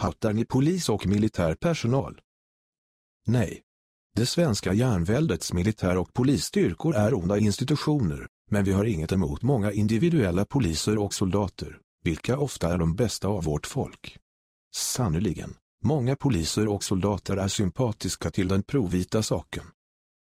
Hattar ni polis och militär personal? Nej. Det svenska järnväldets militär och polisstyrkor är onda institutioner, men vi har inget emot många individuella poliser och soldater, vilka ofta är de bästa av vårt folk. Sannerligen, många poliser och soldater är sympatiska till den provita saken.